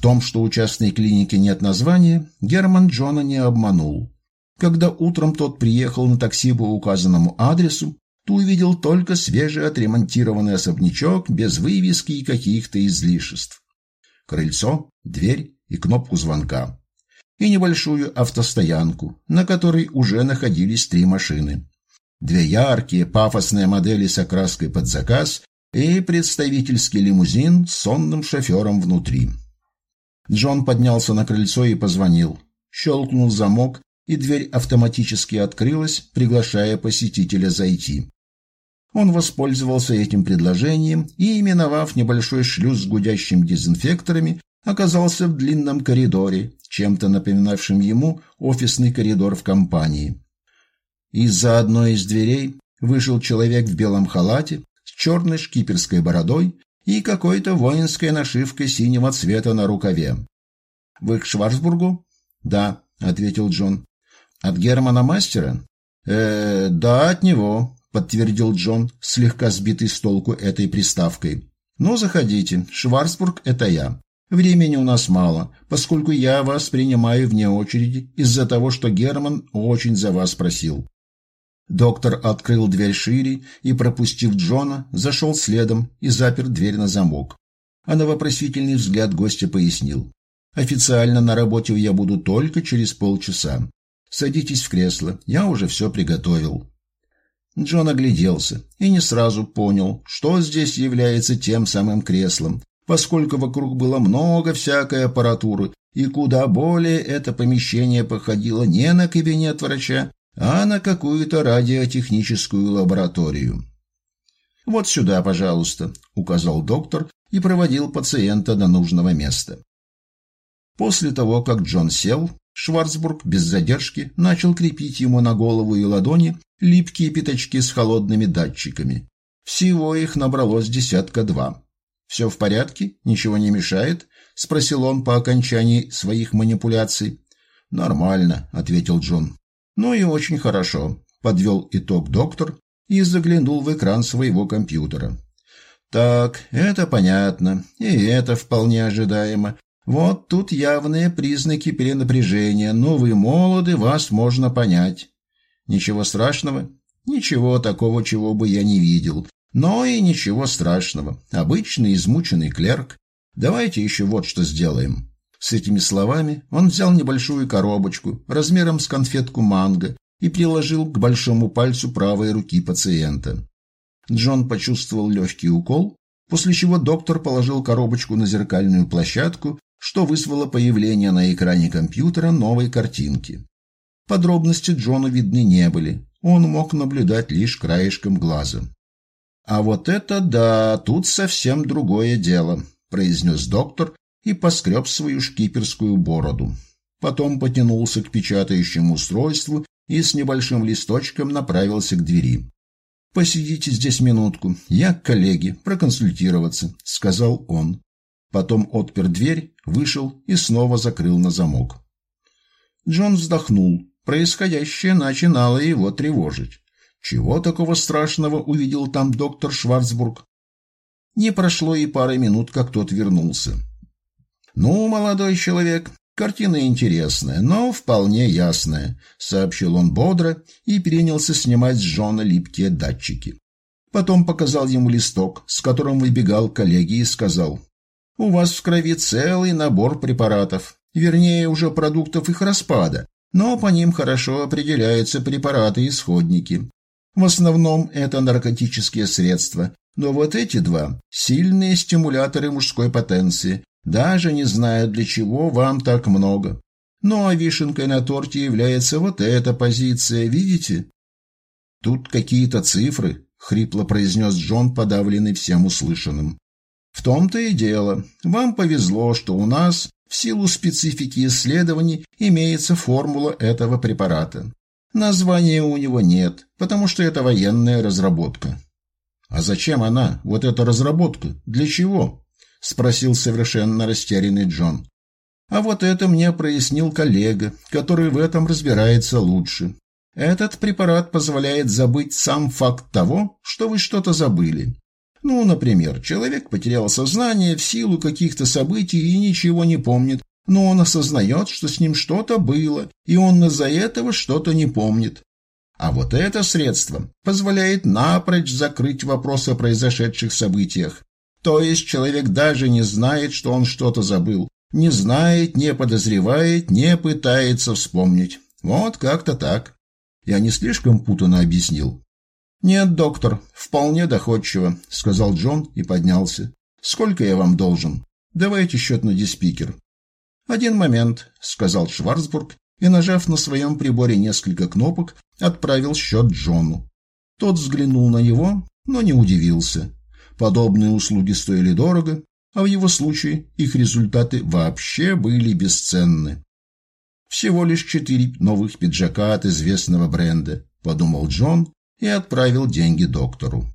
В том, что у частной клиники нет названия, Герман Джона не обманул. Когда утром тот приехал на такси по указанному адресу, то увидел только свежий отремонтированный особнячок без вывески и каких-то излишеств. Крыльцо, дверь и кнопку звонка. И небольшую автостоянку, на которой уже находились три машины. Две яркие, пафосные модели с окраской под заказ и представительский лимузин с сонным шофером внутри. Джон поднялся на крыльцо и позвонил. Щелкнул замок, и дверь автоматически открылась, приглашая посетителя зайти. Он воспользовался этим предложением и, именовав небольшой шлюз с гудящими дезинфекторами, оказался в длинном коридоре, чем-то напоминавшим ему офисный коридор в компании. Из-за одной из дверей вышел человек в белом халате с черной шкиперской бородой и какой-то воинской нашивкой синего цвета на рукаве. «Вы к Шварцбургу?» «Да», — ответил Джон. «От Германа Мастера?» «Э, да, от него», — подтвердил Джон, слегка сбитый с толку этой приставкой. «Ну, заходите. Шварцбург — это я. Времени у нас мало, поскольку я вас принимаю вне очереди из-за того, что Герман очень за вас просил. Доктор открыл дверь шире и, пропустив Джона, зашел следом и запер дверь на замок. А на вопросительный взгляд гостя пояснил. «Официально на работе я буду только через полчаса. Садитесь в кресло, я уже все приготовил». Джон огляделся и не сразу понял, что здесь является тем самым креслом, поскольку вокруг было много всякой аппаратуры, и куда более это помещение походило не на кабинет врача, а на какую-то радиотехническую лабораторию. «Вот сюда, пожалуйста», — указал доктор и проводил пациента до нужного места. После того, как Джон сел, Шварцбург без задержки начал крепить ему на голову и ладони липкие пятачки с холодными датчиками. Всего их набралось десятка два. «Все в порядке? Ничего не мешает?» — спросил он по окончании своих манипуляций. «Нормально», — ответил Джон. «Ну и очень хорошо», – подвел итог доктор и заглянул в экран своего компьютера. «Так, это понятно, и это вполне ожидаемо. Вот тут явные признаки перенапряжения, но вы молоды, вас можно понять. Ничего страшного? Ничего такого, чего бы я не видел. Но и ничего страшного. Обычный измученный клерк. Давайте еще вот что сделаем. С этими словами он взял небольшую коробочку размером с конфетку манго и приложил к большому пальцу правой руки пациента. Джон почувствовал легкий укол, после чего доктор положил коробочку на зеркальную площадку, что вызвало появление на экране компьютера новой картинки. Подробности Джону видны не были, он мог наблюдать лишь краешком глаза. «А вот это да, тут совсем другое дело», – произнес доктор, и поскреб свою шкиперскую бороду. Потом потянулся к печатающему устройству и с небольшим листочком направился к двери. «Посидите здесь минутку, я к коллеге, проконсультироваться», — сказал он. Потом отпер дверь, вышел и снова закрыл на замок. Джон вздохнул. Происходящее начинало его тревожить. Чего такого страшного увидел там доктор Шварцбург? Не прошло и пары минут, как тот вернулся. «Ну, молодой человек, картина интересная, но вполне ясная», — сообщил он бодро и принялся снимать с Джона липкие датчики. Потом показал ему листок, с которым выбегал коллеги, и сказал, «У вас в крови целый набор препаратов, вернее, уже продуктов их распада, но по ним хорошо определяются препараты-исходники. В основном это наркотические средства, но вот эти два – сильные стимуляторы мужской потенции, даже не знаю, для чего вам так много. Ну а вишенкой на торте является вот эта позиция, видите? Тут какие-то цифры, хрипло произнес Джон, подавленный всем услышанным. В том-то и дело. Вам повезло, что у нас в силу специфики исследований имеется формула этого препарата. Названия у него нет, потому что это военная разработка. А зачем она, вот эта разработка? Для чего? — спросил совершенно растерянный Джон. «А вот это мне прояснил коллега, который в этом разбирается лучше. Этот препарат позволяет забыть сам факт того, что вы что-то забыли. Ну, например, человек потерял сознание в силу каких-то событий и ничего не помнит, но он осознает, что с ним что-то было, и он из-за этого что-то не помнит. А вот это средство позволяет напрочь закрыть вопрос о произошедших событиях. То есть человек даже не знает, что он что-то забыл, не знает, не подозревает, не пытается вспомнить. Вот как-то так. Я не слишком путанно объяснил. «Нет, доктор, вполне доходчиво», — сказал Джон и поднялся. «Сколько я вам должен? Давайте счет на диспикер». «Один момент», — сказал Шварцбург и, нажав на своем приборе несколько кнопок, отправил счет Джону. Тот взглянул на него, но не удивился. Подобные услуги стоили дорого, а в его случае их результаты вообще были бесценны. «Всего лишь четыре новых пиджака от известного бренда», — подумал Джон и отправил деньги доктору.